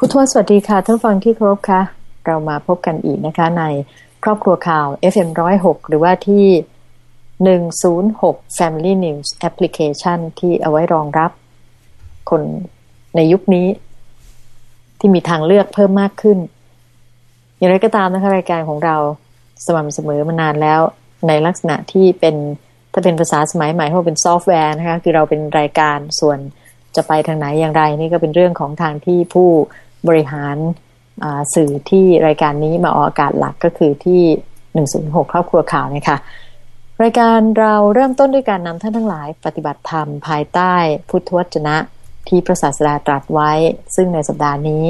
ผู้ทวสวัสดีค่ะท่านฟังที่เคารพค่ะ เรามาพบกันอีกนะคะในครอบครัวข่าว FM106 หรือว่าที่ 106 Family News Application ที่เอาไว้รองรับ คนในยุคนี้ ที่มีทางเลือกเพิ่มมากขึ้น อย่างไรก็ตามนะคะรายการของเราสม่ำเสมอมานานแล้วในลักษณะที่เป็นถ้าเป็นภาษาสมัยใหม่เขาเป็นซอฟต์แวร์นะคะคือเราเป็นรายการส่วนจะไปทางไหนอย่างไร นี่ก็เป็นเรื่องของทางที่ผู้ บริหารสื่อที่รายการนี้มาออกอากาศหลักก็คือที่ 106 ครอบครัวข่าวนะคะรายการเราเริ่มต้นด้วยการนำท่านทั้งหลายปฏิบัติธรรมภายใต้พุทธวจนะที่พระศาสดาตรัสไว้ ซึ่งในสัปดาห์นี้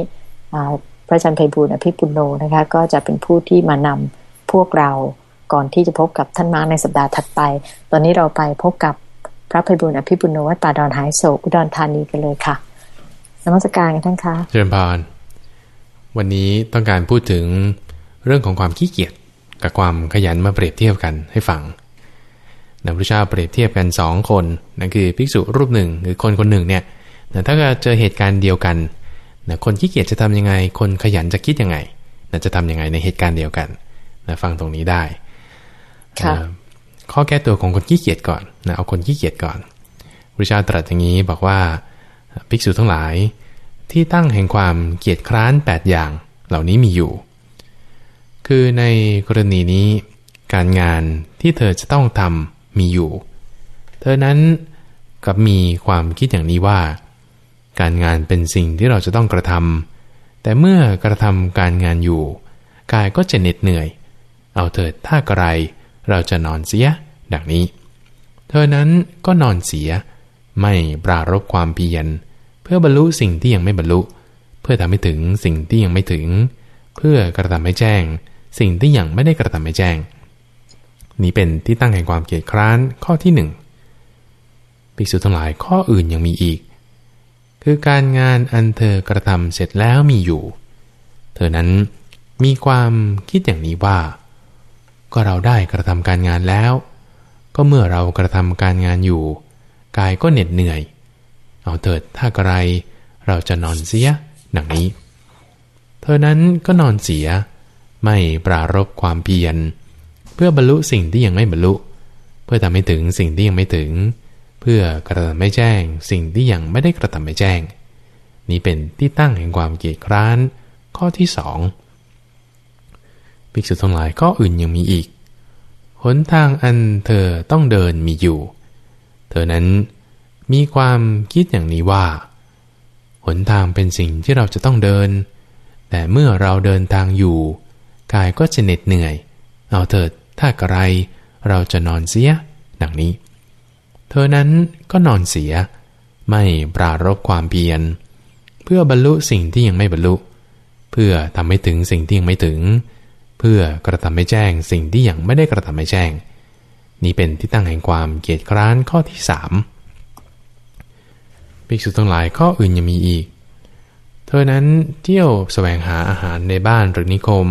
พระอาจารย์ไพบูลอภิปุโนนะคะก็จะเป็นผู้ที่มานำพวกเราก่อนที่จะพบกับท่านมาในสัปดาห์ถัดไป ตอนนี้เราไปพบกับพระไพบูลอภิปุโนวัดป่าดอนหายโศกอุดรธานีกันเลยค่ะ มัสการกันท่านคะเจริญพรวันนี้ต้องการพูดถึงเรื่องของความขี้เกียจกับความขยันมาเปรียบเทียบกันให้ฟังนะพระเจ้าเปรียบเทียบกันสองคนนั่นคือภิกษุรูปหนึ่งหรือคนคนหนึ่งเนี่ยนะถ้าเจอเหตุการณ์เดียวกันนะคนขี้เกียจจะทํำยังไง คนขยันจะคิดยังไงนะจะทํำยังไงในเหตุการณ์เดียวกันนะฟังตรงนี้ได้ข้อแก้ตัวของคนขี้เกียจก่อนนะเอาคนขี้เกียจก่อนพระเจ้าตรัสอย่างนี้บอกว่าภิกษุทั้งหลาย ที่ตั้งแห่งความเกียจคร้าน 8 อย่างเหล่านี้มีอยู่ คือในกรณีนี้ การงานที่เธอจะต้องทำมีอยู่ เธอนั้นกับมีความคิดอย่างนี้ว่า การงานเป็นสิ่งที่เราจะต้องกระทำแต่เมื่อกระทำการงานอยู่ กายก็จะเหน็ดเหนื่อย เอาเถิดถ้าไกรเราจะนอนเสีย ดังนี้ เธอนั้นก็นอนเสีย ไม่ปรารบความเพียร พื่อบรรลุสิ่งที่ยังไม่บรรลุ เพื่อทำให้ถึงสิ่งที่ยังไม่ถึง เพื่อกระทำให้แจ้ง สิ่งที่ยังไม่ได้กระทำให้แจ้ง นี้เป็นที่ตั้งแห่งความเกียดคร้านข้อที่หนึ่งภิกษุทั้งหลายข้ออื่นยังมีอีก คือการงานอันเธอกระทำเสร็จแล้วมีอยู่ เธอนั้นมีความคิดอย่างนี้ว่า ก็เราได้กระทำการงานแล้ว ก็เมื่อเรากระทำการงานอยู่ กายก็เหน็ดเหนื่อย เอาเถิดถ้าไกรเราจะนอนเสียดังนี้ เธอนั้นก็นอนเสีย ไม่ปรารบความเพียร เพื่อบรรลุสิ่งที่ยังไม่บรรลุ เพื่อทำให้ถึงสิ่งที่ยังไม่ถึง เพื่อกระทำไม่แจ้ง สิ่งที่ยังไม่ได้กระทำไม่แจ้ง นี้เป็นที่ตั้งแห่งความเกียดคร้าน ข้อที่สองภิกษุทั้งหลายข้ออื่นยังมีอีกหนทางอันเธอต้องเดินมีอยู่ เธอนั้น มีความคิดอย่างนี้ว่า หนทางเป็นสิ่งที่เราจะต้องเดิน แต่เมื่อเราเดินทางอยู่ กายก็จะเหน็ดเหนื่อย เอาเถิดถ้าไกรเราจะนอนเสีย ดังนี้ เธอนั้นก็นอนเสีย ไม่ปรารบความเพียร เพื่อบรรลุสิ่งที่ยังไม่บรรลุ เพื่อทำให้ถึงสิ่งที่ยังไม่ถึง เพื่อกระทำให้แจ้งสิ่งที่ยังไม่ได้กระทำให้แจ้ง นี่เป็นที่ตั้งแห่งความเกียดคร้านข้อที่สาม ภิกษุทั้งหลายข้ออื่นยังมีอีก เธอนั้นเที่ยวแสวงหาอาหารในบ้านหรือนิคม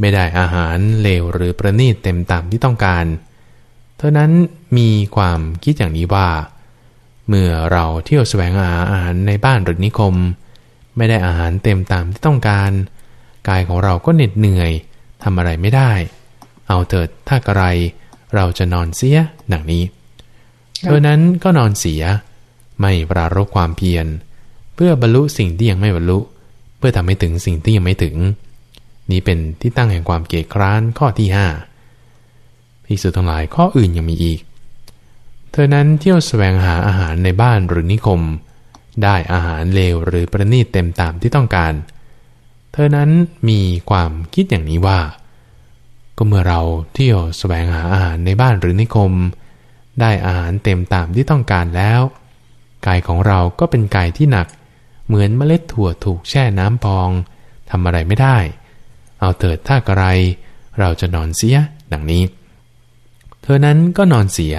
ไม่ได้อาหารเลวหรือประณีตเต็มตามที่ต้องการ เธอนั้นมีความคิดอย่างนี้ว่า เมื่อเราเที่ยวแสวงหาอาหารในบ้านหรือนิคม ไม่ได้อาหารเต็มตามที่ต้องการ กายของเราก็เหน็ดเหนื่อยทำอะไรไม่ได้ เอาเถิดถ้ากระไร เราจะนอนเสียดังนี้ เธอนั้นก็นอนเสีย ไม่ปรารบความเพียร เพื่อบรรลุสิ่งที่ยังไม่บรรลุ เพื่อทำให้ถึงสิ่งที่ยังไม่ถึง นี้เป็นที่ตั้งแห่งความเกียดคร้านข้อที่ห้าพิสุทั้งหลายข้ออื่นยังมีอีก เธอนั้นเที่ยวแสวงหาอาหารในบ้านหรือนิคม ได้อาหารเลวหรือประณีตเต็มตามที่ต้องการ เธอนั้นมีความคิดอย่างนี้ว่า ก็เมื่อเราเที่ยวสแสวงหาอาหารในบ้านหรือนิคม ได้อาหารเต็มตามที่ต้องการแล้ว กายของเราก็เป็นกายที่หนัก เหมือนเมล็ดถั่วถูกแช่น้ำพองทำอะไรไม่ได้ เอาเถิดถ้ากระไร เราจะนอนเสียดังนี้ เธอนั้นก็นอนเสีย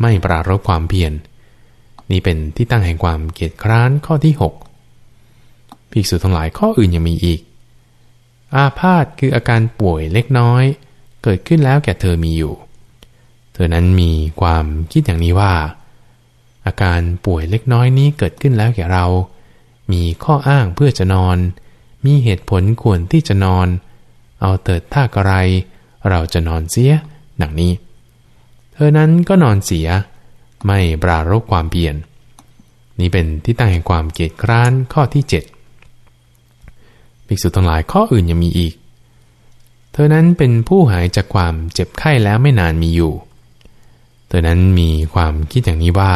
ไม่ปรารบความเพียรนี่เป็นที่ตั้งแห่งความเกียจคร้านข้อที่6ภิกษุทั้งหลายข้ออื่นยังมีอีก อาพาธคืออาการป่วยเล็กน้อย เกิดขึ้นแล้วแก่เธอมีอยู่ เธอนั้นมีความคิดอย่างนี้ว่า อาการป่วยเล็กน้อยนี้เกิดขึ้นแล้วแก่เรา มีข้ออ้างเพื่อจะนอน มีเหตุผลควรที่จะนอน เอาเติดท่ากระไร เราจะนอนเสียดังนี้ เธอนั้นก็นอนเสีย ไม่ปรารบความเปลี่ยน นี้เป็นที่ตั้งแห่งความเกียดคร้านข้อที่ 7 ภิกษุทั้งหลายข้ออื่นยังมีอีก เธอนั้นเป็นผู้หายจากความเจ็บไข้แล้วไม่นานมีอยู่ เธอนั้นมีความคิดอย่างนี้ว่า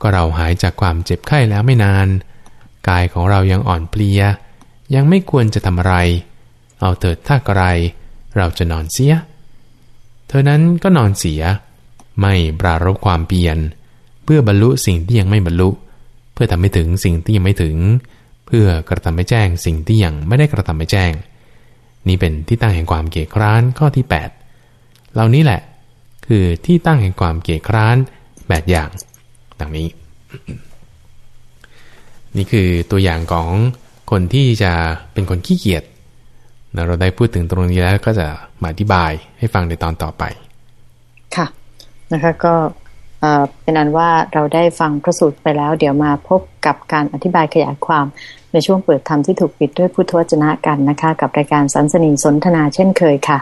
ก็เราหายจากความเจ็บไข้แล้วไม่นาน กายของเรายังอ่อนเพลีย ยังไม่ควรจะทำอะไร เอาเถิดถ้ากระไร เราจะนอนเสีย เธอนั้นก็นอนเสีย ไม่ปรารบความเปลี่ยน เพื่อบรรลุสิ่งที่ยังไม่บรรลุ เพื่อทำให้ถึงสิ่งที่ยังไม่ถึง เพื่อกระทำให้แจ้งสิ่งที่ยังไม่ได้กระทำให้แจ้ง นี่เป็นที่ตั้งแห่งความเกียคร้านข้อที่ 8 เหล่านี้แหละ คือที่ตั้งแห่งความเกียคร้านแปดอย่าง ดังนี้ นี่คือตัวอย่างของคนที่จะเป็นคนขี้เกียจเราได้พูดถึงตรงนี้แล้วก็จะมาอธิบายให้ฟังในตอนต่อไป ค่ะนะคะก็เป็นอันว่าเราได้ฟังพระสูตรไปแล้ว เดี๋ยวมาพบกับการอธิบายขยายความในช่วงเปิดธรรมที่ถูกปิดด้วยพุทธวจนะกันนะคะ กับรายการสันสนีสนทนาเช่นเคยค่ะ